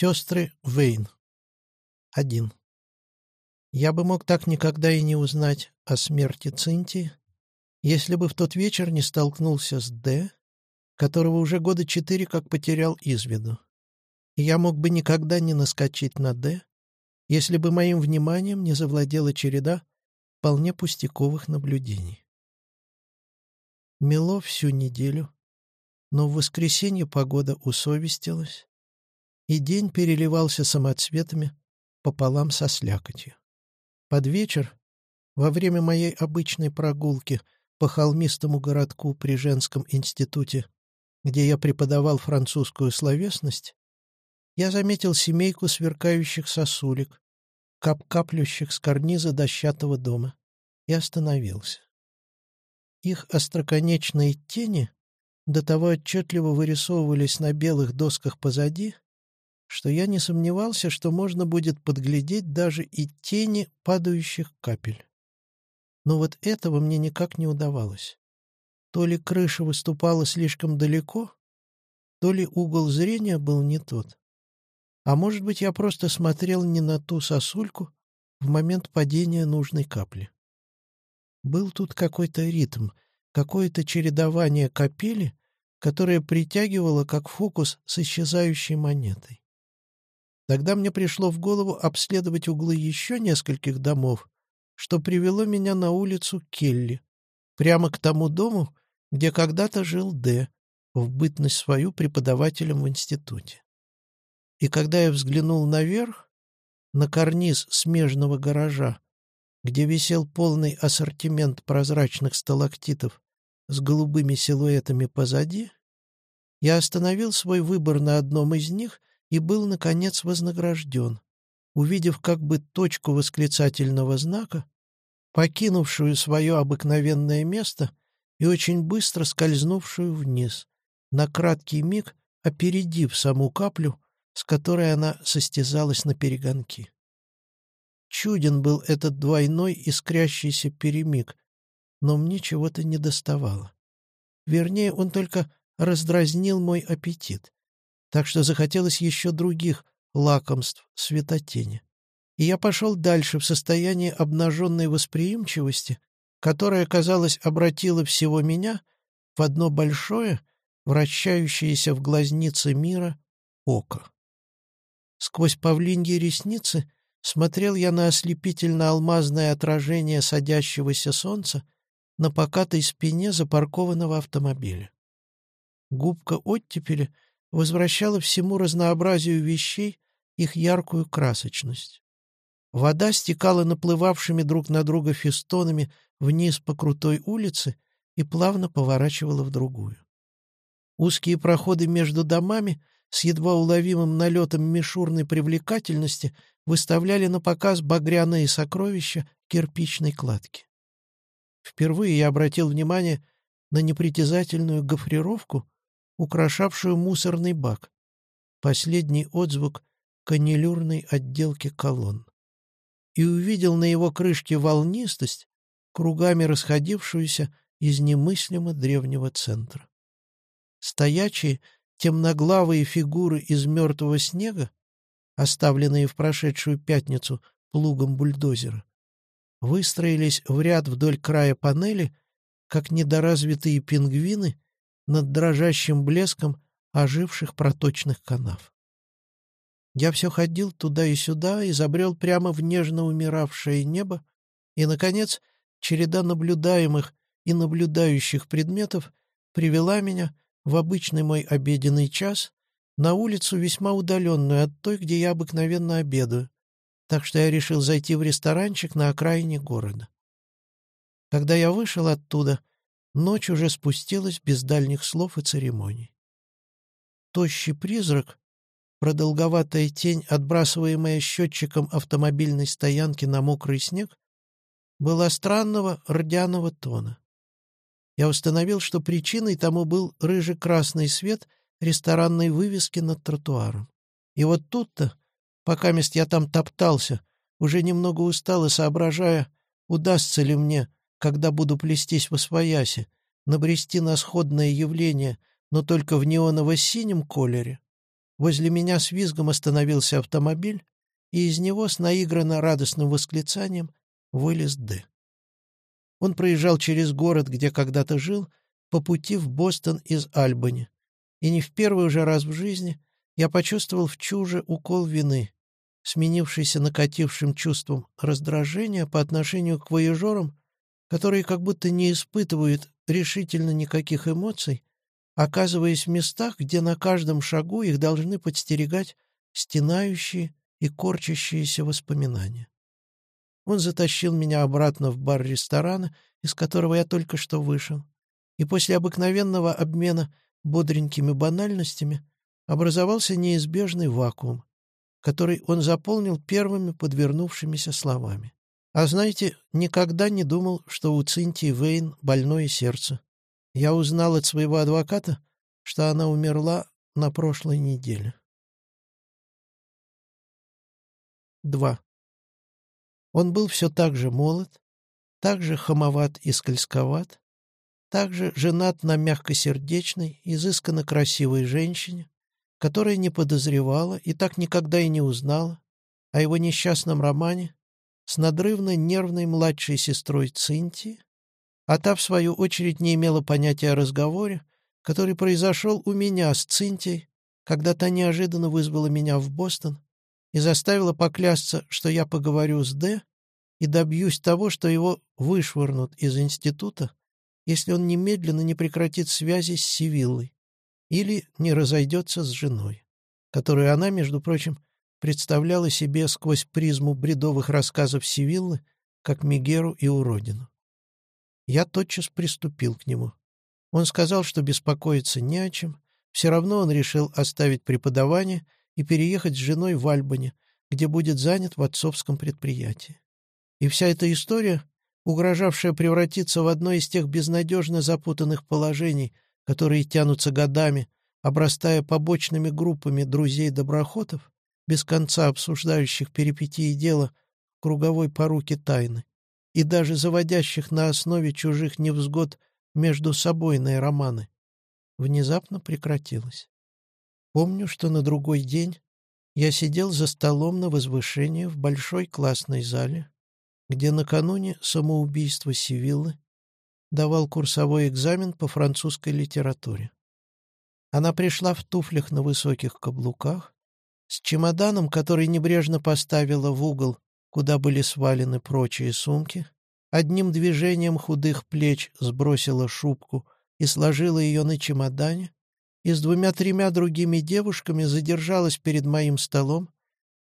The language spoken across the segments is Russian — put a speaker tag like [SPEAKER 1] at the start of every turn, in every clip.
[SPEAKER 1] Сестры Вейн. Один. Я бы мог так никогда и не узнать о смерти Цинти, если бы в тот вечер не столкнулся с Д, которого уже года четыре как потерял из виду. Я мог бы никогда не наскочить на Д, если бы моим вниманием не завладела череда вполне пустяковых наблюдений. Мело всю неделю, но в воскресенье погода усовестилась, и день переливался самоцветами пополам со слякотью. Под вечер, во время моей обычной прогулки по холмистому городку при женском институте, где я преподавал французскую словесность, я заметил семейку сверкающих сосулек, кап-каплющих с карниза дощатого дома, и остановился. Их остроконечные тени до того отчетливо вырисовывались на белых досках позади, что я не сомневался, что можно будет подглядеть даже и тени падающих капель. Но вот этого мне никак не удавалось. То ли крыша выступала слишком далеко, то ли угол зрения был не тот. А может быть, я просто смотрел не на ту сосульку в момент падения нужной капли. Был тут какой-то ритм, какое-то чередование капели, которое притягивало как фокус с исчезающей монетой. Тогда мне пришло в голову обследовать углы еще нескольких домов, что привело меня на улицу Келли, прямо к тому дому, где когда-то жил Д, в бытность свою преподавателем в институте. И когда я взглянул наверх, на карниз смежного гаража, где висел полный ассортимент прозрачных сталактитов с голубыми силуэтами позади, я остановил свой выбор на одном из них и был, наконец, вознагражден, увидев как бы точку восклицательного знака, покинувшую свое обыкновенное место и очень быстро скользнувшую вниз, на краткий миг опередив саму каплю, с которой она состязалась на перегонки. Чуден был этот двойной искрящийся перемиг, но мне чего-то не доставало. Вернее, он только раздразнил мой аппетит так что захотелось еще других лакомств светотени. И я пошел дальше в состоянии обнаженной восприимчивости, которая, казалось, обратила всего меня в одно большое, вращающееся в глазнице мира, око. Сквозь павлиньи ресницы смотрел я на ослепительно-алмазное отражение садящегося солнца на покатой спине запаркованного автомобиля. Губка оттепели — возвращала всему разнообразию вещей их яркую красочность. Вода стекала наплывавшими друг на друга фестонами вниз по крутой улице и плавно поворачивала в другую. Узкие проходы между домами с едва уловимым налетом мишурной привлекательности выставляли на показ багряные сокровища кирпичной кладки. Впервые я обратил внимание на непритязательную гофрировку, украшавшую мусорный бак, последний отзвук канилюрной отделки колонн. И увидел на его крышке волнистость, кругами расходившуюся из немыслимо древнего центра. Стоячие, темноглавые фигуры из мертвого снега, оставленные в прошедшую пятницу плугом бульдозера, выстроились в ряд вдоль края панели, как недоразвитые пингвины над дрожащим блеском оживших проточных канав. Я все ходил туда и сюда и забрел прямо в нежно умиравшее небо, и, наконец, череда наблюдаемых и наблюдающих предметов привела меня в обычный мой обеденный час на улицу, весьма удаленную от той, где я обыкновенно обедаю, так что я решил зайти в ресторанчик на окраине города. Когда я вышел оттуда, Ночь уже спустилась без дальних слов и церемоний. Тощий призрак, продолговатая тень, отбрасываемая счетчиком автомобильной стоянки на мокрый снег, была странного рдяного тона. Я установил, что причиной тому был рыже-красный свет ресторанной вывески над тротуаром. И вот тут-то, пока мест я там топтался, уже немного устал и соображая, удастся ли мне когда буду плестись в освояси, набрести на сходное явление, но только в неоново-синем колере, возле меня с визгом остановился автомобиль, и из него с наигранно радостным восклицанием вылез Д. Он проезжал через город, где когда-то жил, по пути в Бостон из Альбани. И не в первый уже раз в жизни я почувствовал в чуже укол вины, сменившийся накатившим чувством раздражения по отношению к воежорам, которые как будто не испытывают решительно никаких эмоций, оказываясь в местах, где на каждом шагу их должны подстерегать стенающие и корчащиеся воспоминания. Он затащил меня обратно в бар ресторана, из которого я только что вышел, и после обыкновенного обмена бодренькими банальностями образовался неизбежный вакуум, который он заполнил первыми подвернувшимися словами. А знаете, никогда не думал, что у Цинтии Вейн больное сердце. Я узнал от своего адвоката, что она умерла на прошлой неделе. 2. Он был все так же молод, так же хамоват и скользковат, так же женат на мягкосердечной, изысканно красивой женщине, которая не подозревала и так никогда и не узнала о его несчастном романе с надрывно нервной младшей сестрой Цинти, а та, в свою очередь, не имела понятия о разговоре, который произошел у меня с Цинтией, когда та неожиданно вызвала меня в Бостон и заставила поклясться, что я поговорю с Д и добьюсь того, что его вышвырнут из института, если он немедленно не прекратит связи с Сивиллой или не разойдется с женой, которую она, между прочим, представляла себе сквозь призму бредовых рассказов Сивиллы, как Мегеру и уродину. Я тотчас приступил к нему. Он сказал, что беспокоиться не о чем, все равно он решил оставить преподавание и переехать с женой в Альбане, где будет занят в отцовском предприятии. И вся эта история, угрожавшая превратиться в одно из тех безнадежно запутанных положений, которые тянутся годами, обрастая побочными группами друзей-доброхотов, без конца обсуждающих перипетии дела круговой поруки тайны, и даже заводящих на основе чужих невзгод между собойные романы, внезапно прекратилась. Помню, что на другой день я сидел за столом на возвышении в большой классной зале, где накануне самоубийства Сивиллы давал курсовой экзамен по французской литературе. Она пришла в туфлях на высоких каблуках, с чемоданом, который небрежно поставила в угол, куда были свалены прочие сумки, одним движением худых плеч сбросила шубку и сложила ее на чемодане, и с двумя-тремя другими девушками задержалась перед моим столом,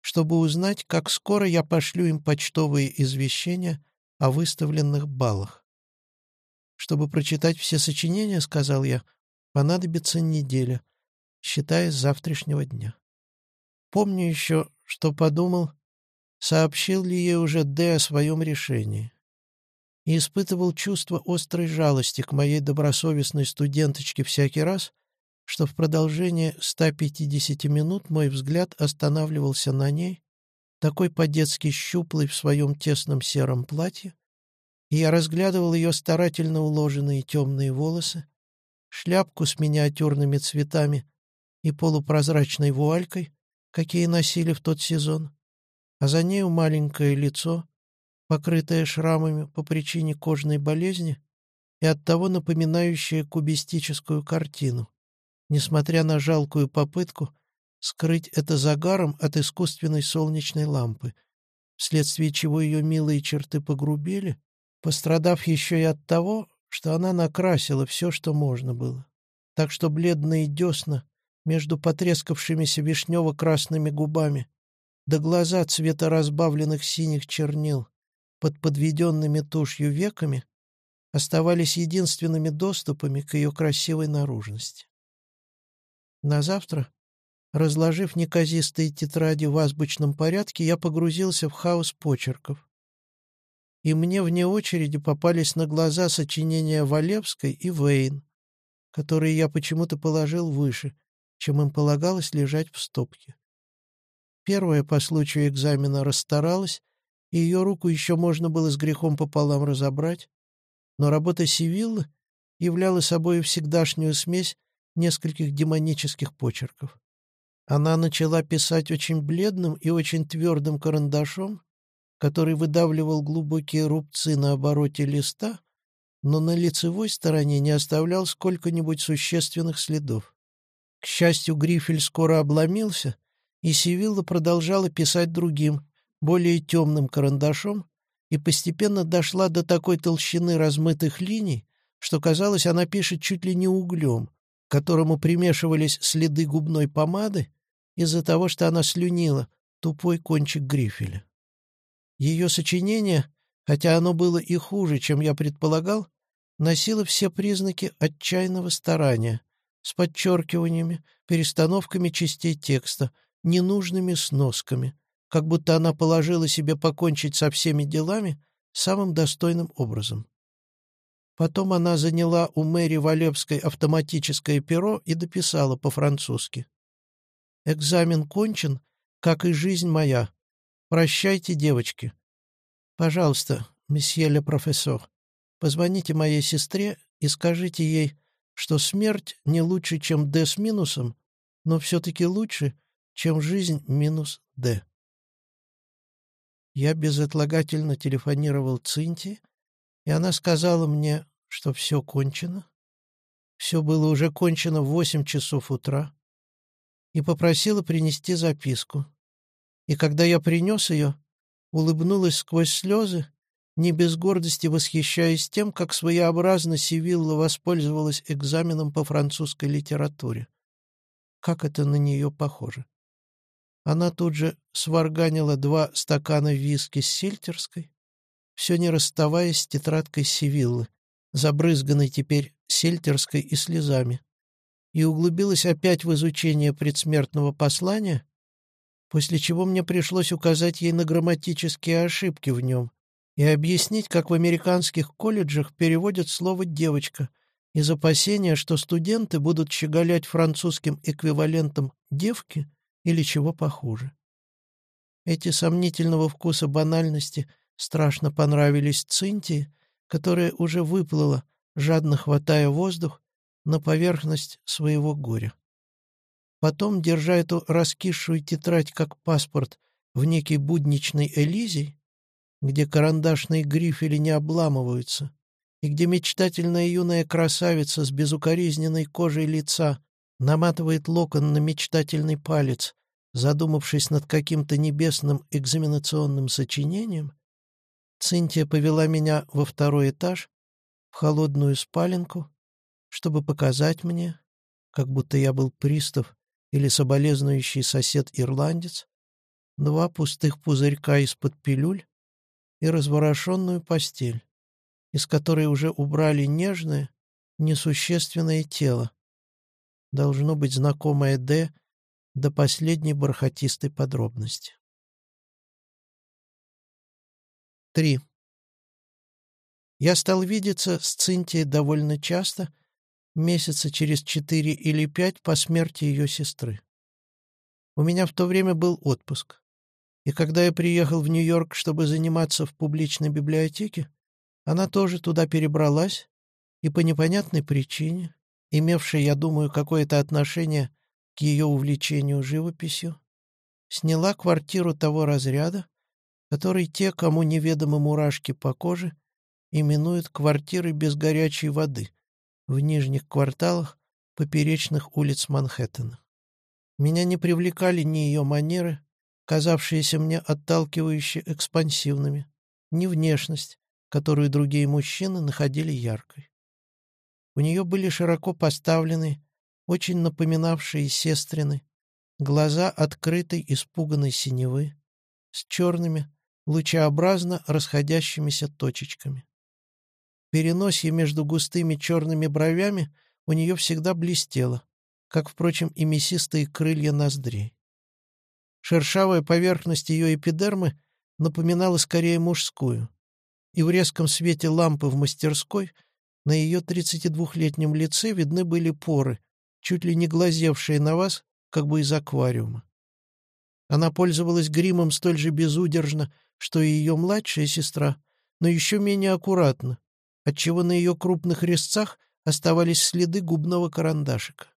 [SPEAKER 1] чтобы узнать, как скоро я пошлю им почтовые извещения о выставленных баллах. Чтобы прочитать все сочинения, сказал я, понадобится неделя, считая с завтрашнего дня. Помню еще, что подумал, сообщил ли ей уже Д о своем решении. И испытывал чувство острой жалости к моей добросовестной студенточке всякий раз, что в продолжение 150 минут мой взгляд останавливался на ней, такой по-детски щуплой в своем тесном сером платье, и я разглядывал ее старательно уложенные темные волосы, шляпку с миниатюрными цветами и полупрозрачной вуалькой, какие носили в тот сезон, а за нею маленькое лицо, покрытое шрамами по причине кожной болезни и оттого напоминающее кубистическую картину несмотря на жалкую попытку скрыть это загаром от искусственной солнечной лампы, вследствие чего ее милые черты погрубели, пострадав еще и от того, что она накрасила все, что можно было. Так что бледные десна между потрескавшимися вишнево-красными губами да глаза цвета разбавленных синих чернил под подведенными тушью веками оставались единственными доступами к ее красивой наружности. На завтра, разложив неказистые тетради в азбучном порядке, я погрузился в хаос почерков. И мне вне очереди попались на глаза сочинения Валевской и Вейн, которые я почему-то положил выше, чем им полагалось лежать в стопке. Первая по случаю экзамена расстаралась, и ее руку еще можно было с грехом пополам разобрать, но работа Сивиллы являла собой всегдашнюю смесь нескольких демонических почерков. Она начала писать очень бледным и очень твердым карандашом, который выдавливал глубокие рубцы на обороте листа, но на лицевой стороне не оставлял сколько-нибудь существенных следов. К счастью, грифель скоро обломился, и Сивилла продолжала писать другим, более темным карандашом, и постепенно дошла до такой толщины размытых линий, что казалось, она пишет чуть ли не углем, к которому примешивались следы губной помады из-за того, что она слюнила тупой кончик грифеля. Ее сочинение, хотя оно было и хуже, чем я предполагал, носило все признаки отчаянного старания, с подчеркиваниями, перестановками частей текста, ненужными сносками, как будто она положила себе покончить со всеми делами самым достойным образом. Потом она заняла у Мэри Валевской автоматическое перо и дописала по-французски. «Экзамен кончен, как и жизнь моя. Прощайте, девочки. Пожалуйста, месье ле профессор, позвоните моей сестре и скажите ей, что смерть не лучше, чем D с минусом, но все-таки лучше, чем жизнь минус D». Я безотлагательно телефонировал Цинти, и она сказала мне, что все кончено. Все было уже кончено в восемь часов утра, и попросила принести записку. И когда я принес ее, улыбнулась сквозь слезы, не без гордости восхищаясь тем, как своеобразно Сивилла воспользовалась экзаменом по французской литературе. Как это на нее похоже. Она тут же сварганила два стакана виски с сельтерской, все не расставаясь с тетрадкой Сивиллы, забрызганной теперь сельтерской и слезами, и углубилась опять в изучение предсмертного послания, после чего мне пришлось указать ей на грамматические ошибки в нем и объяснить, как в американских колледжах переводят слово «девочка» из опасения, что студенты будут щеголять французским эквивалентом «девки» или чего похуже. Эти сомнительного вкуса банальности страшно понравились Цинтии, которая уже выплыла, жадно хватая воздух, на поверхность своего горя. Потом, держа эту раскисшую тетрадь как паспорт в некий будничный Элизий, где карандашные грифели не обламываются, и где мечтательная юная красавица с безукоризненной кожей лица наматывает локон на мечтательный палец, задумавшись над каким-то небесным экзаменационным сочинением, Цинтия повела меня во второй этаж, в холодную спаленку, чтобы показать мне, как будто я был пристав или соболезнующий сосед-ирландец, два пустых пузырька из-под пилюль и разворошенную постель, из которой уже убрали нежное, несущественное тело, должно быть знакомое Д до последней бархатистой подробности. 3. Я стал видеться с Цинтией довольно часто, месяца через четыре или пять по смерти ее сестры. У меня в то время был отпуск, и когда я приехал в Нью-Йорк, чтобы заниматься в публичной библиотеке, она тоже туда перебралась, и по непонятной причине, имевшей, я думаю, какое-то отношение к ее увлечению живописью, сняла квартиру того разряда, который те, кому неведомы мурашки по коже, именуют квартирой без горячей воды в нижних кварталах поперечных улиц Манхэттена. Меня не привлекали ни ее манеры, казавшиеся мне отталкивающе экспансивными, ни внешность, которую другие мужчины находили яркой. У нее были широко поставленные, очень напоминавшие сестрины, глаза открытой испуганной синевы, с черными, лучеобразно расходящимися точечками. Переносье между густыми черными бровями у нее всегда блестело, как, впрочем, и мясистые крылья ноздрей. Шершавая поверхность ее эпидермы напоминала скорее мужскую, и в резком свете лампы в мастерской на ее 32-летнем лице видны были поры, чуть ли не глазевшие на вас, как бы из аквариума. Она пользовалась гримом столь же безудержно, что и ее младшая сестра, но еще менее аккуратно, отчего на ее крупных резцах оставались следы губного карандашика.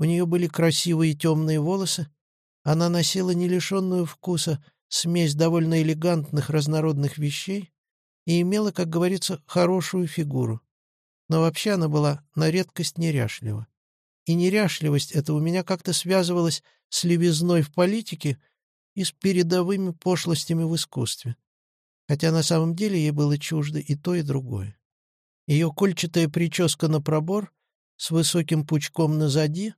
[SPEAKER 1] у нее были красивые темные волосы, она носила не лишенную вкуса смесь довольно элегантных разнородных вещей и имела, как говорится, хорошую фигуру. Но вообще она была на редкость неряшлива. И неряшливость эта у меня как-то связывалась с левизной в политике и с передовыми пошлостями в искусстве. Хотя на самом деле ей было чуждо и то, и другое. Ее кольчатая прическа на пробор с высоким пучком назади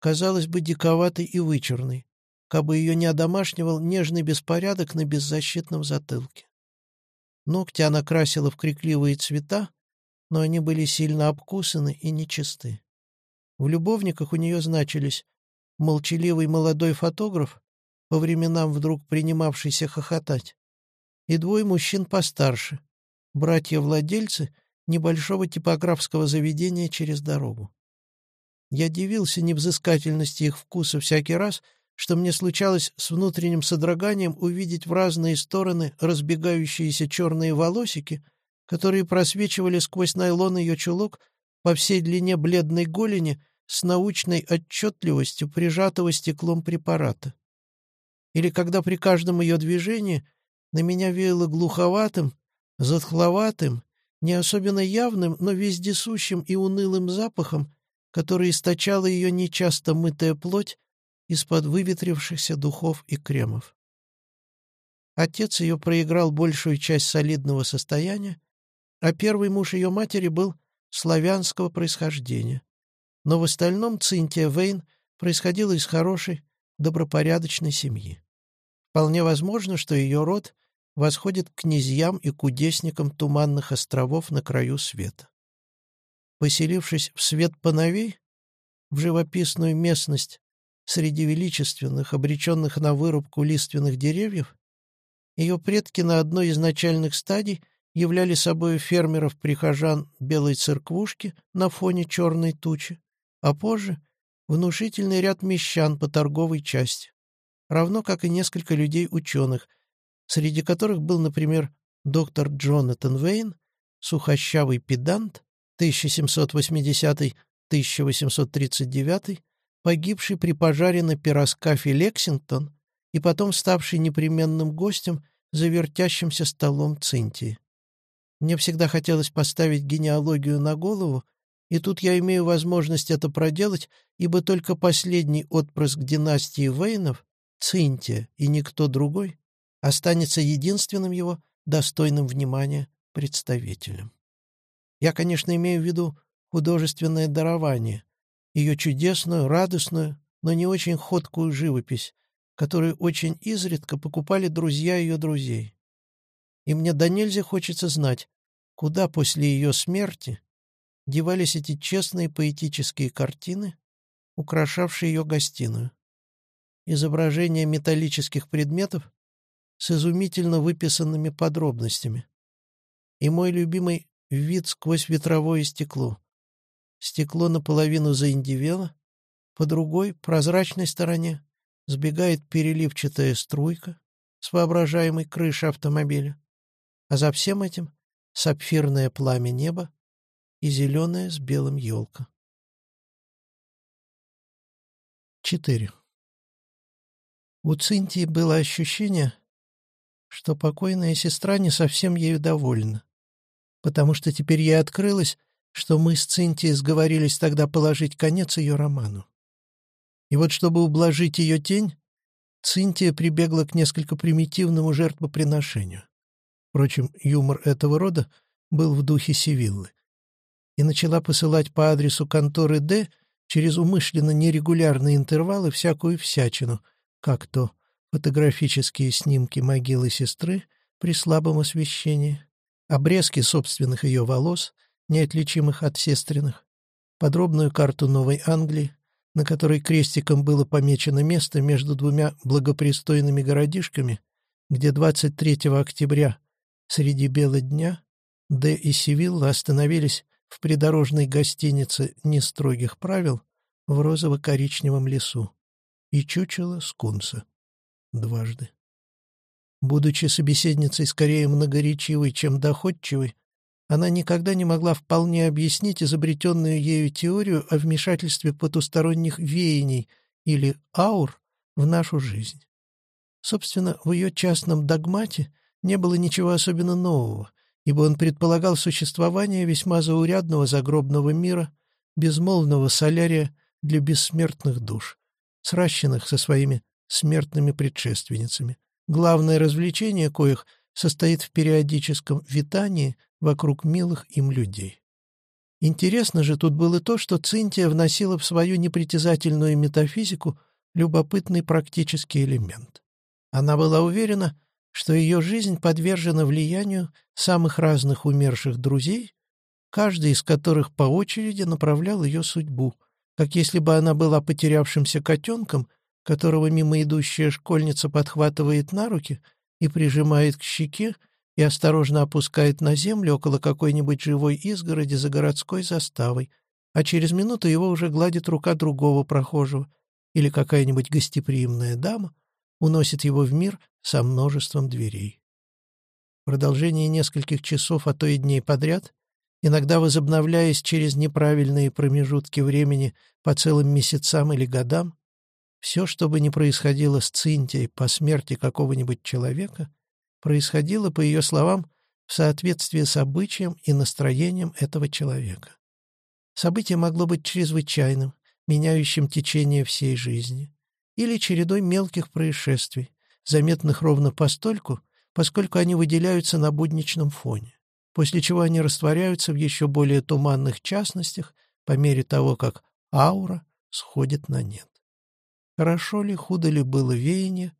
[SPEAKER 1] казалась бы диковатой и вычурной, кабы ее не одомашнивал нежный беспорядок на беззащитном затылке. Ногти она красила в крикливые цвета, но они были сильно обкусаны и нечисты. В любовниках у нее значились молчаливый молодой фотограф, по временам вдруг принимавшийся хохотать, и двое мужчин постарше, братья-владельцы небольшого типографского заведения через дорогу. Я дивился невзыскательности их вкуса всякий раз, что мне случалось с внутренним содроганием увидеть в разные стороны разбегающиеся черные волосики, которые просвечивали сквозь найлон ее чулок по всей длине бледной голени с научной отчетливостью прижатого стеклом препарата. Или когда при каждом ее движении на меня веяло глуховатым, затхловатым, не особенно явным, но вездесущим и унылым запахом, который источала ее нечасто мытая плоть из-под выветрившихся духов и кремов. Отец ее проиграл большую часть солидного состояния, а первый муж ее матери был славянского происхождения. Но в остальном Цинтия Вейн происходила из хорошей, добропорядочной семьи. Вполне возможно, что ее род восходит к князьям и кудесникам туманных островов на краю света. Поселившись в свет поновей, в живописную местность среди величественных, обреченных на вырубку лиственных деревьев, ее предки на одной из начальных стадий являли собой фермеров-прихожан белой церквушки на фоне черной тучи, а позже — внушительный ряд мещан по торговой части, равно как и несколько людей-ученых, среди которых был, например, доктор Джонатан Вейн, сухощавый педант, 1780-1839, погибший при пожаре на пироскафе «Лексингтон» и потом ставший непременным гостем за вертящимся столом Цинтии. Мне всегда хотелось поставить генеалогию на голову и тут я имею возможность это проделать, ибо только последний отпрыск династии Вейнов, Цинтия и никто другой, останется единственным его достойным внимания представителем. Я, конечно, имею в виду художественное дарование, ее чудесную, радостную, но не очень ходкую живопись, которую очень изредка покупали друзья ее друзей. И мне до нельзя хочется знать, куда после ее смерти девались эти честные поэтические картины, украшавшие ее гостиную. Изображения металлических предметов с изумительно выписанными подробностями. И мой любимый вид сквозь ветровое стекло. Стекло наполовину заиндивело, по другой, прозрачной стороне, сбегает переливчатая струйка с воображаемой крыши автомобиля, а за всем этим сапфирное пламя неба и зеленая с белым елка. 4. У Цинтии было ощущение, что покойная сестра не совсем ею довольна, потому что теперь ей открылось, что мы с Цинтией сговорились тогда положить конец ее роману. И вот чтобы ублажить ее тень, Цинтия прибегла к несколько примитивному жертвоприношению. Впрочем, юмор этого рода был в духе Сивиллы и начала посылать по адресу конторы Д через умышленно нерегулярные интервалы всякую всячину, как то фотографические снимки могилы сестры при слабом освещении, обрезки собственных ее волос, неотличимых от сестренных, подробную карту Новой Англии, на которой крестиком было помечено место между двумя благопристойными городишками, где 23 октября среди бела дня Д и Сивилла остановились в придорожной гостинице «Нестрогих правил» в розово-коричневом лесу и чучело скунса. Дважды. Будучи собеседницей скорее многоречивой, чем доходчивой, она никогда не могла вполне объяснить изобретенную ею теорию о вмешательстве потусторонних веяний или аур в нашу жизнь. Собственно, в ее частном догмате не было ничего особенно нового, ибо он предполагал существование весьма заурядного загробного мира, безмолвного солярия для бессмертных душ, сращенных со своими смертными предшественницами, главное развлечение коих состоит в периодическом витании вокруг милых им людей. Интересно же тут было то, что Цинтия вносила в свою непритязательную метафизику любопытный практический элемент. Она была уверена, что ее жизнь подвержена влиянию самых разных умерших друзей, каждый из которых по очереди направлял ее судьбу, как если бы она была потерявшимся котенком, которого мимо идущая школьница подхватывает на руки и прижимает к щеке и осторожно опускает на землю около какой-нибудь живой изгороди за городской заставой, а через минуту его уже гладит рука другого прохожего или какая-нибудь гостеприимная дама, уносит его в мир со множеством дверей. В продолжение нескольких часов, а то и дней подряд, иногда возобновляясь через неправильные промежутки времени по целым месяцам или годам, все, что бы ни происходило с Цинтией по смерти какого-нибудь человека, происходило, по ее словам, в соответствии с обычаем и настроением этого человека. Событие могло быть чрезвычайным, меняющим течение всей жизни или чередой мелких происшествий, заметных ровно постольку, поскольку они выделяются на будничном фоне, после чего они растворяются в еще более туманных частностях по мере того, как аура сходит на нет. Хорошо ли, худо ли было веяние,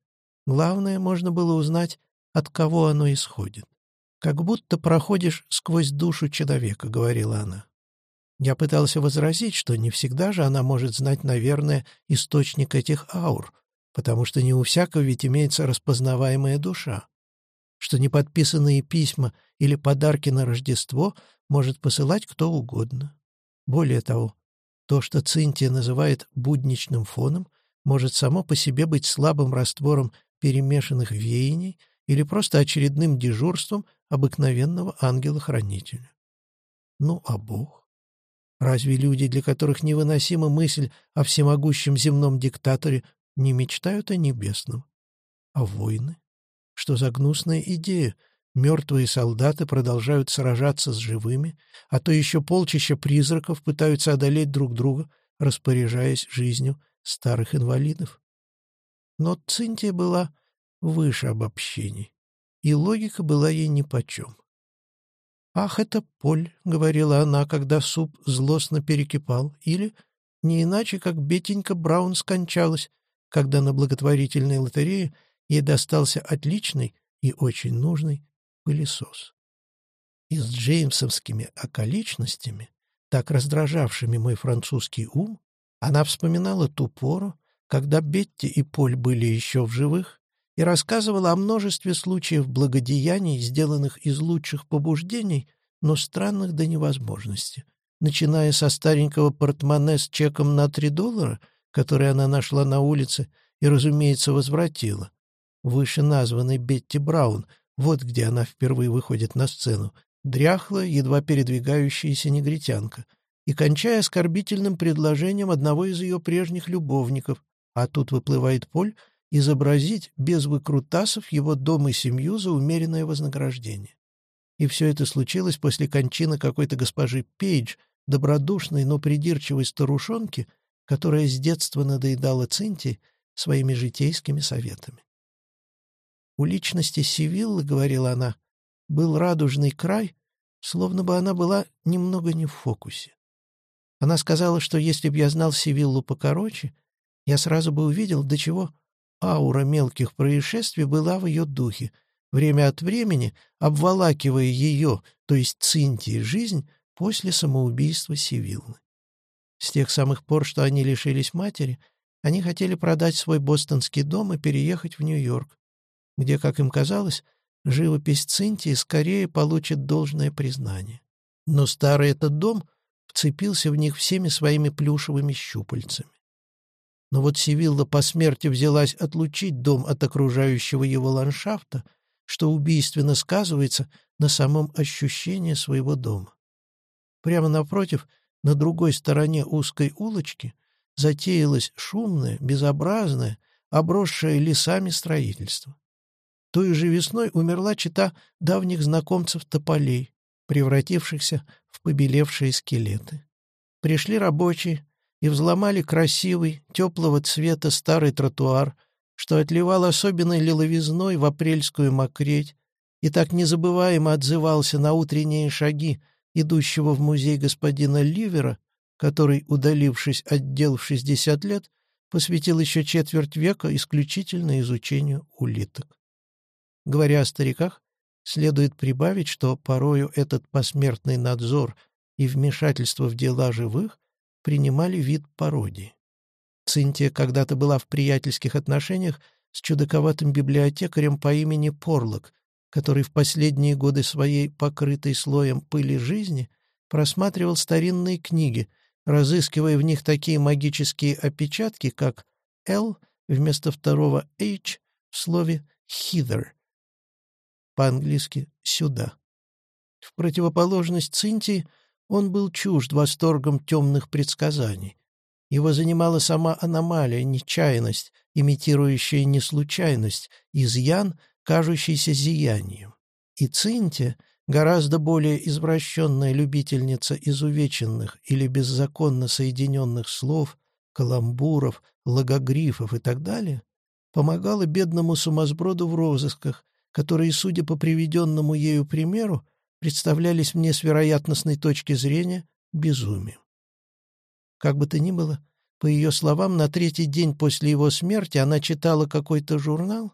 [SPEAKER 1] главное, можно было узнать, от кого оно исходит. «Как будто проходишь сквозь душу человека», — говорила она. Я пытался возразить, что не всегда же она может знать, наверное, источник этих аур, потому что не у всякого ведь имеется распознаваемая душа, что неподписанные письма или подарки на Рождество может посылать кто угодно. Более того, то, что Цинтия называет будничным фоном, может само по себе быть слабым раствором перемешанных веяний или просто очередным дежурством обыкновенного ангела-хранителя. Ну, а Бог? Разве люди, для которых невыносима мысль о всемогущем земном диктаторе, не мечтают о небесном? А войны? Что за гнусная идея? Мертвые солдаты продолжают сражаться с живыми, а то еще полчища призраков пытаются одолеть друг друга, распоряжаясь жизнью старых инвалидов. Но Цинтия была выше обобщений, и логика была ей нипочем. «Ах, это Поль», — говорила она, когда суп злостно перекипал, или не иначе, как Бетенька Браун скончалась, когда на благотворительной лотерее ей достался отличный и очень нужный пылесос. И с джеймсовскими околичностями, так раздражавшими мой французский ум, она вспоминала ту пору, когда Бетти и Поль были еще в живых, и рассказывала о множестве случаев благодеяний, сделанных из лучших побуждений, но странных до невозможности, начиная со старенького портмоне с чеком на три доллара, который она нашла на улице и, разумеется, возвратила. Выше названный Бетти Браун, вот где она впервые выходит на сцену, дряхлая, едва передвигающаяся негритянка, и кончая оскорбительным предложением одного из ее прежних любовников, а тут выплывает Поль изобразить без выкрутасов его дом и семью за умеренное вознаграждение. И все это случилось после кончины какой-то госпожи Пейдж, добродушной, но придирчивой старушонки, которая с детства надоедала Цинти своими житейскими советами. У личности Сивиллы, говорила она, был радужный край, словно бы она была немного не в фокусе. Она сказала, что если б я знал Сивиллу покороче, я сразу бы увидел, до чего Аура мелких происшествий была в ее духе, время от времени обволакивая ее, то есть Цинтии, жизнь после самоубийства Сивиллы. С тех самых пор, что они лишились матери, они хотели продать свой бостонский дом и переехать в Нью-Йорк, где, как им казалось, живопись Цинтии скорее получит должное признание. Но старый этот дом вцепился в них всеми своими плюшевыми щупальцами. Но вот Сивилла по смерти взялась отлучить дом от окружающего его ландшафта, что убийственно сказывается на самом ощущении своего дома. Прямо напротив, на другой стороне узкой улочки, затеялось шумное, безобразное, обросшее лесами строительство. Той же весной умерла чита давних знакомцев тополей, превратившихся в побелевшие скелеты. Пришли рабочие и взломали красивый, теплого цвета старый тротуар, что отливал особенной лиловизной в апрельскую мокреть и так незабываемо отзывался на утренние шаги идущего в музей господина Ливера, который, удалившись от дел в 60 лет, посвятил еще четверть века исключительно изучению улиток. Говоря о стариках, следует прибавить, что порою этот посмертный надзор и вмешательство в дела живых принимали вид пародии. Цинтия когда-то была в приятельских отношениях с чудаковатым библиотекарем по имени Порлок, который в последние годы своей покрытой слоем пыли жизни просматривал старинные книги, разыскивая в них такие магические опечатки, как «L» вместо второго «H» в слове «hither», по-английски «сюда». В противоположность Цинтии он был чужд восторгом темных предсказаний. Его занимала сама аномалия, нечаянность, имитирующая неслучайность, изъян, кажущийся зиянием. И Цинтия, гораздо более извращенная любительница изувеченных или беззаконно соединенных слов, каламбуров, логогрифов и так далее, помогала бедному сумасброду в розысках, которые, судя по приведенному ею примеру, представлялись мне с вероятностной точки зрения безумием. Как бы то ни было, по ее словам, на третий день после его смерти она читала какой-то журнал,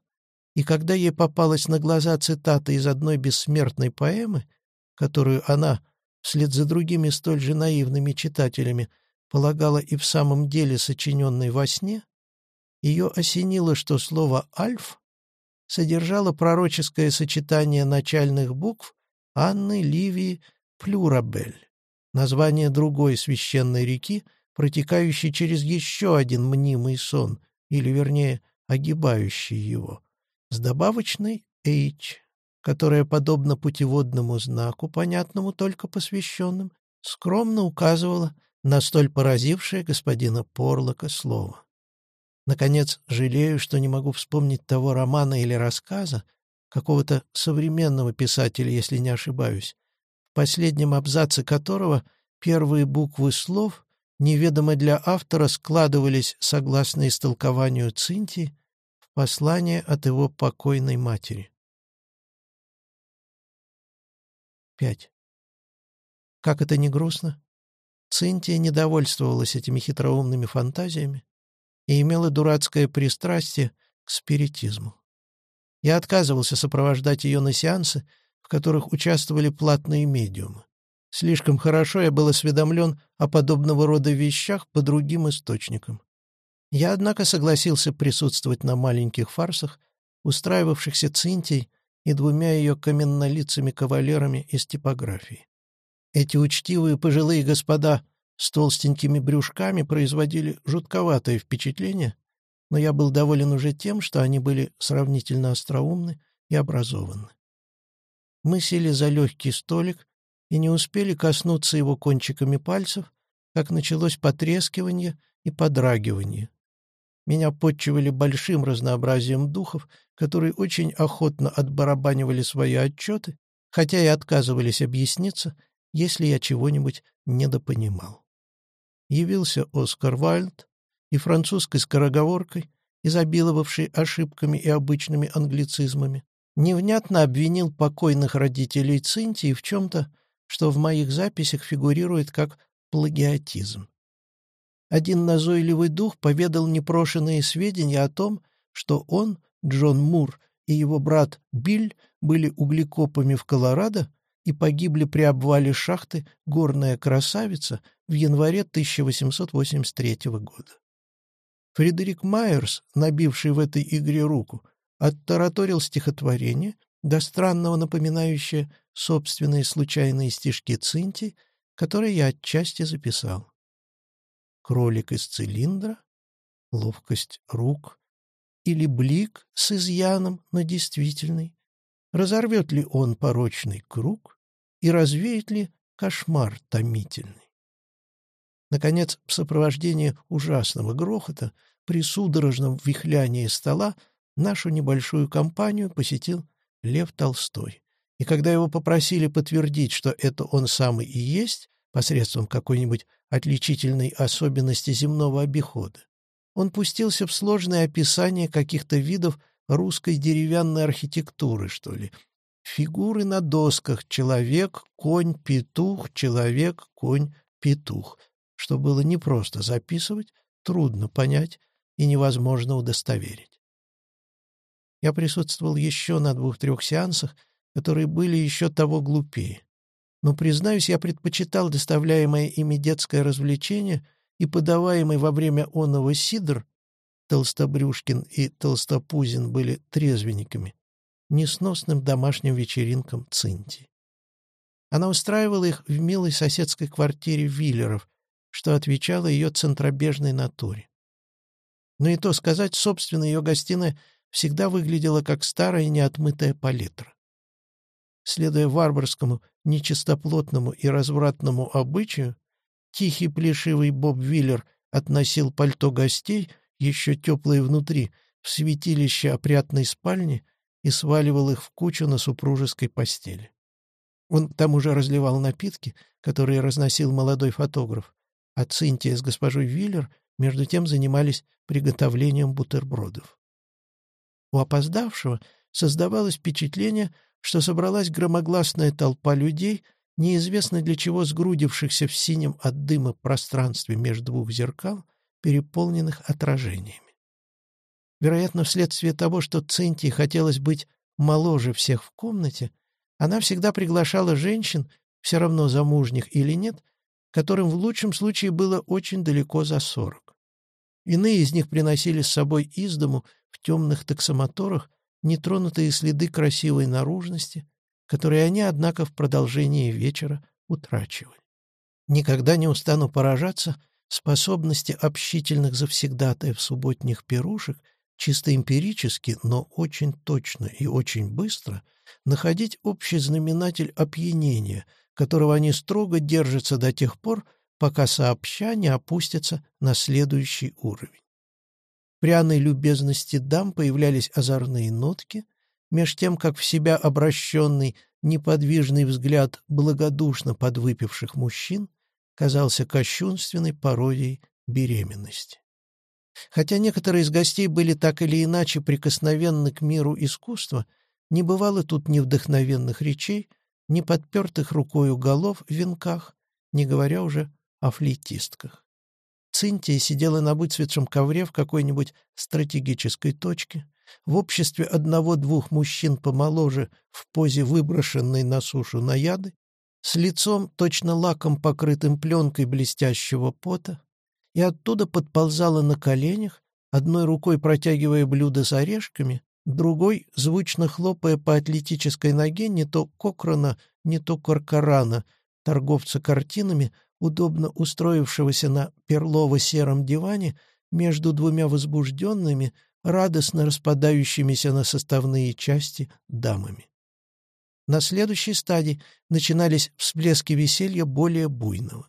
[SPEAKER 1] и когда ей попалась на глаза цитата из одной бессмертной поэмы, которую она, вслед за другими столь же наивными читателями, полагала и в самом деле сочиненной во сне, ее осенило, что слово «альф» содержало пророческое сочетание начальных букв Анны Ливии Плюрабель, название другой священной реки, протекающей через еще один мнимый сон, или, вернее, огибающий его с добавочной «H», которая, подобно путеводному знаку, понятному только посвященным, скромно указывала на столь поразившее господина Порлока слово. Наконец, жалею, что не могу вспомнить того романа или рассказа, какого-то современного писателя, если не ошибаюсь, в последнем абзаце которого первые буквы слов, неведомо для автора, складывались согласно истолкованию Цинтии, Послание от его покойной матери. 5. Как это не грустно, Цинтия недовольствовалась этими хитроумными фантазиями и имела дурацкое пристрастие к спиритизму. Я отказывался сопровождать ее на сеансы, в которых участвовали платные медиумы. Слишком хорошо я был осведомлен о подобного рода вещах по другим источникам. Я, однако, согласился присутствовать на маленьких фарсах, устраивавшихся Цинтией и двумя ее каменнолицами кавалерами из типографии. Эти учтивые пожилые господа с толстенькими брюшками производили жутковатое впечатление, но я был доволен уже тем, что они были сравнительно остроумны и образованы. Мы сели за легкий столик и не успели коснуться его кончиками пальцев, как началось потрескивание и подрагивание. Меня подчивали большим разнообразием духов, которые очень охотно отбарабанивали свои отчеты, хотя и отказывались объясниться, если я чего-нибудь недопонимал. Явился Оскар Вайлд и французской скороговоркой, изобиловавший ошибками и обычными англицизмами, невнятно обвинил покойных родителей Цинтии в чем-то, что в моих записях фигурирует как плагиатизм. Один назойливый дух поведал непрошенные сведения о том, что он, Джон Мур и его брат Биль были углекопами в Колорадо и погибли при обвале шахты «Горная красавица» в январе 1883 года. Фредерик Майерс, набивший в этой игре руку, оттараторил стихотворение, до странного напоминающее собственные случайные стишки Цинти, которые я отчасти записал кролик из цилиндра, ловкость рук или блик с изъяном на действительный, разорвет ли он порочный круг и развеет ли кошмар томительный. Наконец, в сопровождении ужасного грохота, при судорожном вихлянии стола, нашу небольшую компанию посетил Лев Толстой. И когда его попросили подтвердить, что это он самый и есть, посредством какой-нибудь отличительной особенности земного обихода, он пустился в сложное описание каких-то видов русской деревянной архитектуры, что ли. Фигуры на досках — человек, конь, петух, человек, конь, петух, что было непросто записывать, трудно понять и невозможно удостоверить. Я присутствовал еще на двух-трех сеансах, которые были еще того глупее. Но, признаюсь, я предпочитал доставляемое ими детское развлечение и подаваемый во время оного сидр, Толстобрюшкин и Толстопузин были трезвенниками, несносным домашним вечеринкам Цинти. Она устраивала их в милой соседской квартире Виллеров, что отвечало ее центробежной натуре. Но и то сказать, собственно, ее гостиная всегда выглядела как старая неотмытая палитра. Следуя варварскому, нечистоплотному и развратному обычаю, тихий плешивый Боб Виллер относил пальто гостей, еще теплые внутри, в святилище опрятной спальни и сваливал их в кучу на супружеской постели. Он к тому же разливал напитки, которые разносил молодой фотограф, а Цинтия с госпожой Виллер между тем занимались приготовлением бутербродов. У опоздавшего создавалось впечатление, что собралась громогласная толпа людей, неизвестно для чего сгрудившихся в синем от дыма пространстве между двух зеркал, переполненных отражениями. Вероятно, вследствие того, что Цинтии хотелось быть моложе всех в комнате, она всегда приглашала женщин, все равно замужних или нет, которым в лучшем случае было очень далеко за сорок. Иные из них приносили с собой из дому в темных таксомоторах нетронутые следы красивой наружности, которые они, однако, в продолжении вечера утрачивали. Никогда не устану поражаться способности общительных завсегдатаев субботних пирушек чисто эмпирически, но очень точно и очень быстро находить общий знаменатель опьянения, которого они строго держатся до тех пор, пока сообща не опустятся на следующий уровень. В пряной любезности дам появлялись озорные нотки, меж тем, как в себя обращенный неподвижный взгляд благодушно подвыпивших мужчин казался кощунственной пародией беременности. Хотя некоторые из гостей были так или иначе прикосновенны к миру искусства, не бывало тут ни вдохновенных речей, ни подпертых рукою голов в венках, не говоря уже о флейтистках. Цинтия сидела на выцветшем ковре в какой-нибудь стратегической точке, в обществе одного-двух мужчин помоложе в позе выброшенной на сушу наяды, с лицом, точно лаком покрытым пленкой блестящего пота, и оттуда подползала на коленях, одной рукой протягивая блюдо с орешками, другой, звучно хлопая по атлетической ноге не то Кокрана, не то Каркарана, торговца картинами, удобно устроившегося на перлово-сером диване между двумя возбужденными, радостно распадающимися на составные части дамами. На следующей стадии начинались всплески веселья более буйного.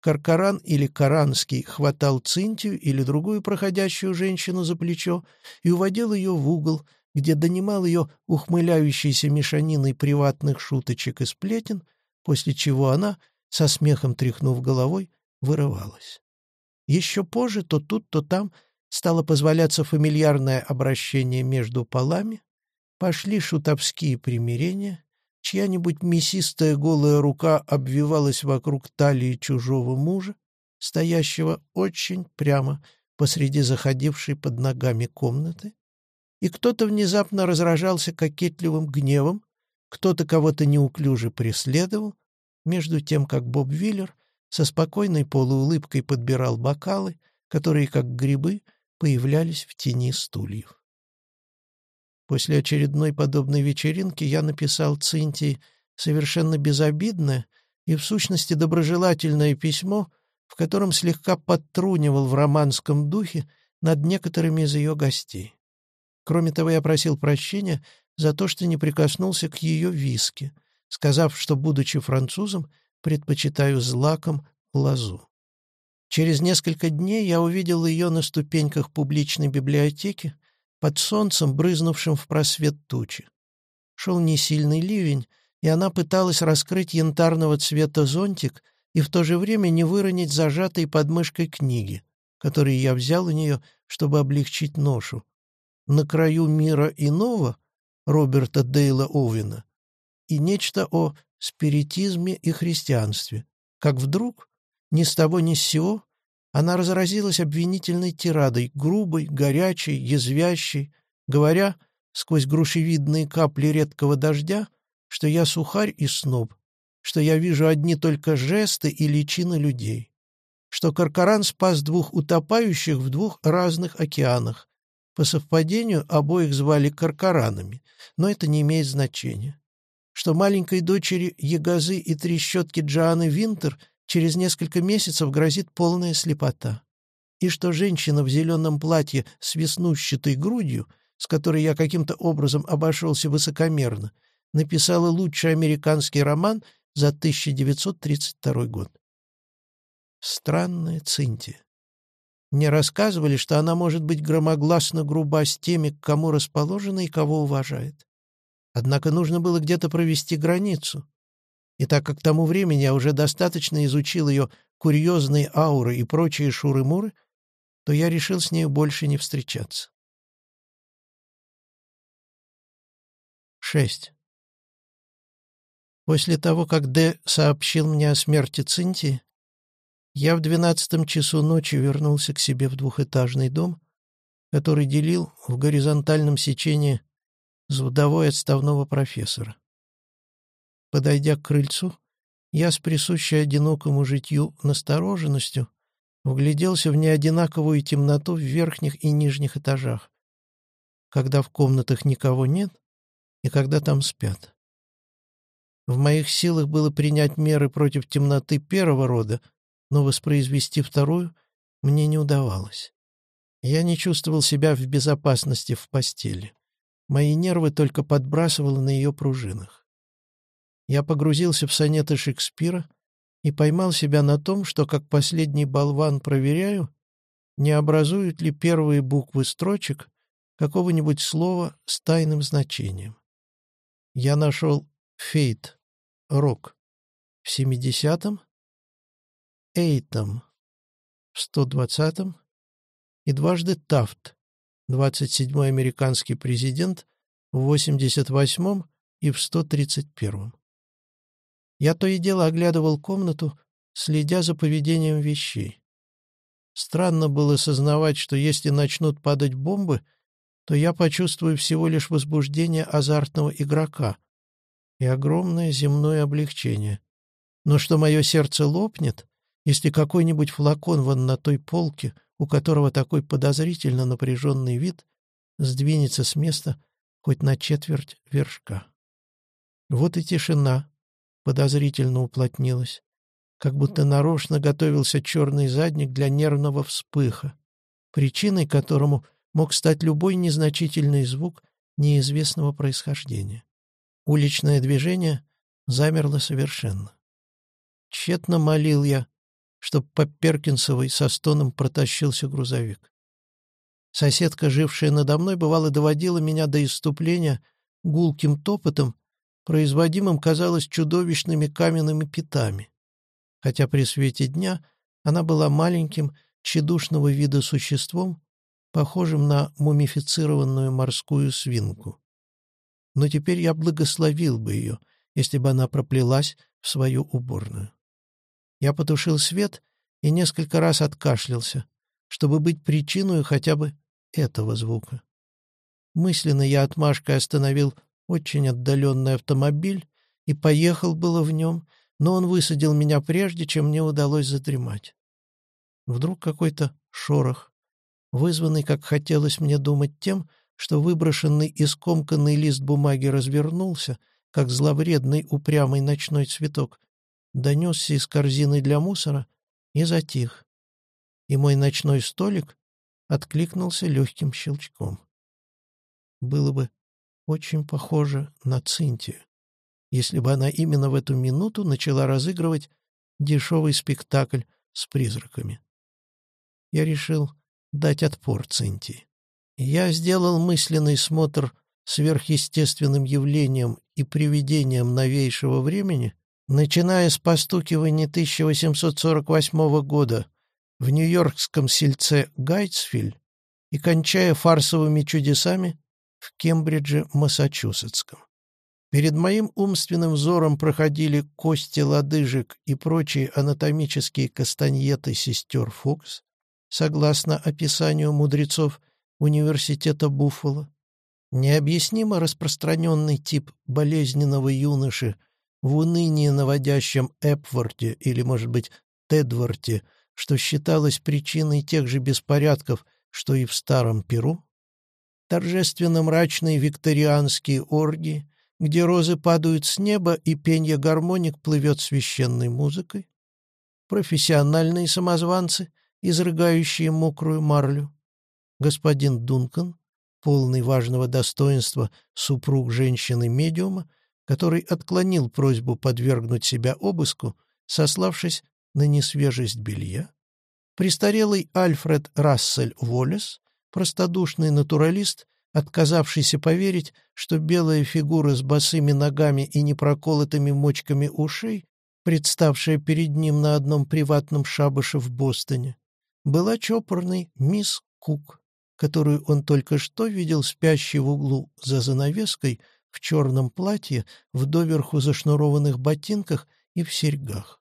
[SPEAKER 1] Каркаран или Каранский хватал Цинтию или другую проходящую женщину за плечо и уводил ее в угол, где донимал ее ухмыляющейся мешаниной приватных шуточек и сплетен, после чего она, со смехом тряхнув головой, вырывалась. Еще позже то тут, то там стало позволяться фамильярное обращение между полами, пошли шутовские примирения, чья-нибудь мясистая голая рука обвивалась вокруг талии чужого мужа, стоящего очень прямо посреди заходившей под ногами комнаты, и кто-то внезапно разражался кокетливым гневом, кто-то кого-то неуклюже преследовал, между тем, как Боб Виллер со спокойной полуулыбкой подбирал бокалы, которые, как грибы, появлялись в тени стульев. После очередной подобной вечеринки я написал Цинтии совершенно безобидное и, в сущности, доброжелательное письмо, в котором слегка подтрунивал в романском духе над некоторыми из ее гостей. Кроме того, я просил прощения за то, что не прикоснулся к ее виске, сказав, что, будучи французом, предпочитаю злаком лозу. Через несколько дней я увидел ее на ступеньках публичной библиотеки под солнцем, брызнувшим в просвет тучи. Шел несильный ливень, и она пыталась раскрыть янтарного цвета зонтик и в то же время не выронить зажатой подмышкой книги, которые я взял у нее, чтобы облегчить ношу. «На краю мира иного» Роберта Дейла Оуэна и нечто о спиритизме и христианстве. Как вдруг, ни с того ни с сего, она разразилась обвинительной тирадой, грубой, горячей, язвящей, говоря, сквозь грушевидные капли редкого дождя, что я сухарь и сноб, что я вижу одни только жесты и личины людей, что Каркаран спас двух утопающих в двух разных океанах. По совпадению обоих звали Каркаранами, но это не имеет значения. Что маленькой дочери Ягазы и трещотки Джоанны Винтер через несколько месяцев грозит полная слепота. И что женщина в зеленом платье с веснущатой грудью, с которой я каким-то образом обошелся высокомерно, написала лучший американский роман за 1932 год. Странная Цинтия. Мне рассказывали, что она может быть громогласно груба с теми, к кому расположена и кого уважает. Однако нужно было где-то провести границу. И так как к тому времени я уже достаточно изучил ее курьезные ауры и прочие шуры-муры, то я решил с нею больше не встречаться. 6. После того, как Д. сообщил мне о смерти Цинтии, я в двенадцатом часу ночи вернулся к себе в двухэтажный дом, который делил в горизонтальном сечении с вдовой отставного профессора. Подойдя к крыльцу, я с присущей одинокому житью настороженностью вгляделся в неодинаковую темноту в верхних и нижних этажах, когда в комнатах никого нет и когда там спят. В моих силах было принять меры против темноты первого рода, но воспроизвести вторую мне не удавалось. Я не чувствовал себя в безопасности в постели. Мои нервы только подбрасывало на ее пружинах. Я погрузился в сонеты Шекспира и поймал себя на том, что как последний болван проверяю, не образуют ли первые буквы строчек какого-нибудь слова с тайным значением. Я нашел «фейт» Рок в 70-м, Эйтом в 120-м и дважды Тафт, 27-й американский президент, в 88-м и в 131-м. Я то и дело оглядывал комнату, следя за поведением вещей. Странно было сознавать, что если начнут падать бомбы, то я почувствую всего лишь возбуждение азартного игрока — и огромное земное облегчение. Но что мое сердце лопнет, если какой-нибудь флакон вон на той полке, у которого такой подозрительно напряженный вид, сдвинется с места хоть на четверть вершка. Вот и тишина подозрительно уплотнилась, как будто нарочно готовился черный задник для нервного вспыха, причиной которому мог стать любой незначительный звук неизвестного происхождения. Уличное движение замерло совершенно. Тщетно молил я, чтоб по Перкинсовой со стоном протащился грузовик. Соседка, жившая надо мной, бывало доводила меня до иступления гулким топотом, производимым, казалось, чудовищными каменными пятами, хотя при свете дня она была маленьким, тщедушного вида существом, похожим на мумифицированную морскую свинку но теперь я благословил бы ее, если бы она проплелась в свою уборную. Я потушил свет и несколько раз откашлялся, чтобы быть причиной хотя бы этого звука. Мысленно я отмашкой остановил очень отдаленный автомобиль и поехал было в нем, но он высадил меня прежде, чем мне удалось задремать. Вдруг какой-то шорох, вызванный, как хотелось мне думать, тем, что выброшенный и скомканный лист бумаги развернулся, как зловредный упрямый ночной цветок, донесся из корзины для мусора и затих. И мой ночной столик откликнулся легким щелчком. Было бы очень похожа на Цинтию, если бы она именно в эту минуту начала разыгрывать дешевый спектакль с призраками. Я решил дать отпор Цинтии. Я сделал мысленный смотр сверхъестественным явлением и привидением новейшего времени, начиная с постукивания 1848 года в нью-йоркском сельце Гайтсвиль и кончая фарсовыми чудесами в Кембридже, Массачусетском. Перед моим умственным взором проходили кости лодыжек и прочие анатомические кастаньеты сестер Фокс, согласно описанию мудрецов университета Буффало. Необъяснимо распространенный тип болезненного юноши в унынии наводящем Эпворте или, может быть, Тедворте, что считалось причиной тех же беспорядков, что и в Старом Перу, торжественно-мрачные викторианские оргии, где розы падают с неба и пенье гармоник плывет священной музыкой, профессиональные самозванцы, изрыгающие мокрую марлю, господин Дункан, полный важного достоинства супруг женщины-медиума, который отклонил просьбу подвергнуть себя обыску, сославшись на несвежесть белья, престарелый Альфред Рассель Уоллес, простодушный натуралист, отказавшийся поверить, что белая фигура с босыми ногами и непроколотыми мочками ушей, представшая перед ним на одном приватном шабаше в Бостоне, была чопорной мисс Кук, которую он только что видел спящей в углу за занавеской в черном платье, в доверху зашнурованных ботинках и в серьгах.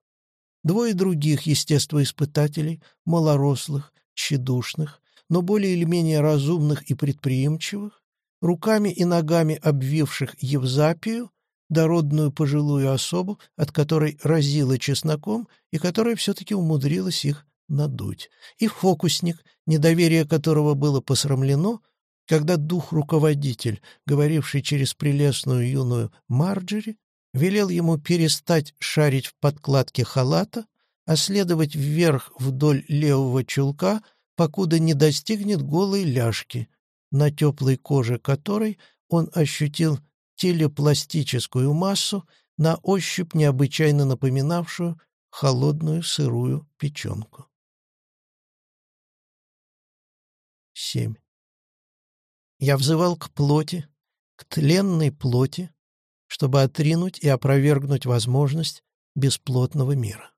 [SPEAKER 1] Двое других естествоиспытателей, малорослых, тщедушных, но более или менее разумных и предприимчивых, руками и ногами обвивших Евзапию, дородную пожилую особу, от которой разило чесноком и которая все-таки умудрилась их надуть, и фокусник, недоверие которого было посрамлено, когда дух-руководитель, говоривший через прелестную юную Марджери, велел ему перестать шарить в подкладке халата, а следовать вверх вдоль левого чулка, покуда не достигнет голой ляжки, на теплой коже которой он ощутил телепластическую массу, на ощупь необычайно напоминавшую холодную сырую печенку. 7. Я взывал к плоти, к тленной плоти, чтобы отринуть и опровергнуть возможность бесплотного мира.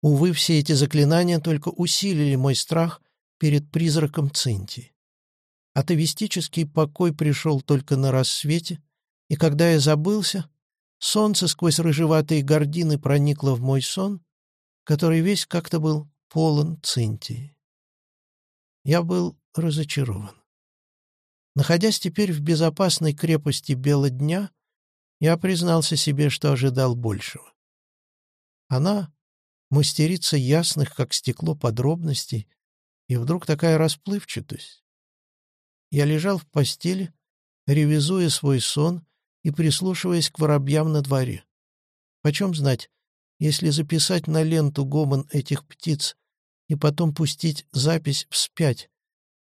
[SPEAKER 1] Увы, все эти заклинания только усилили мой страх перед призраком Цинтии. Атовистический покой пришел только на рассвете, и когда я забылся, солнце сквозь рыжеватые гордины проникло в мой сон, который весь как-то был полон Цинтии. Я был разочарован. Находясь теперь в безопасной крепости бела дня, я признался себе, что ожидал большего. Она — мастерица ясных, как стекло, подробностей, и вдруг такая расплывчатость. Я лежал в постели, ревизуя свой сон и прислушиваясь к воробьям на дворе. Почем знать, если записать на ленту гомон этих птиц и потом пустить запись вспять,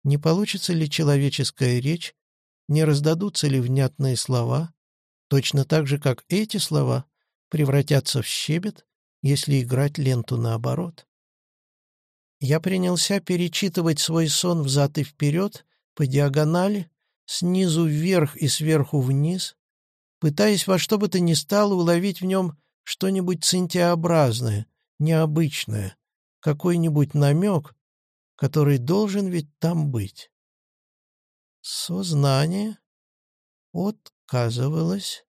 [SPEAKER 1] не получится ли человеческая речь, не раздадутся ли внятные слова, точно так же, как эти слова превратятся в щебет, если играть ленту наоборот. Я принялся перечитывать свой сон взад и вперед, по диагонали, снизу вверх и сверху вниз, пытаясь во что бы то ни стало уловить в нем что-нибудь цинтиобразное, необычное, какой-нибудь намек, который должен ведь там быть. Сознание отказывалось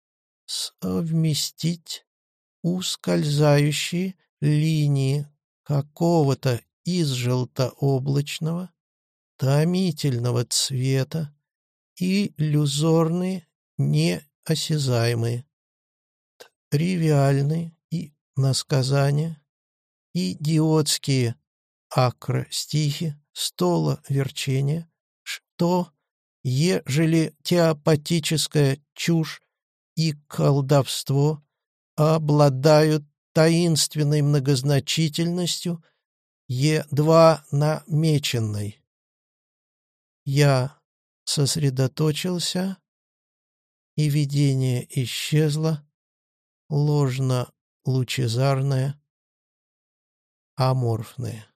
[SPEAKER 1] совместить ускользающие линии какого-то из желтооблачного, томительного цвета и иллюзорные, неосязаемые, тривиальные и насказания, идиотские акро-стихи, стола верчения, что, ежели теопатическая чушь и колдовство обладают таинственной многозначительностью, едва намеченной. Я сосредоточился и видение исчезло, ложно-лучезарное, аморфное.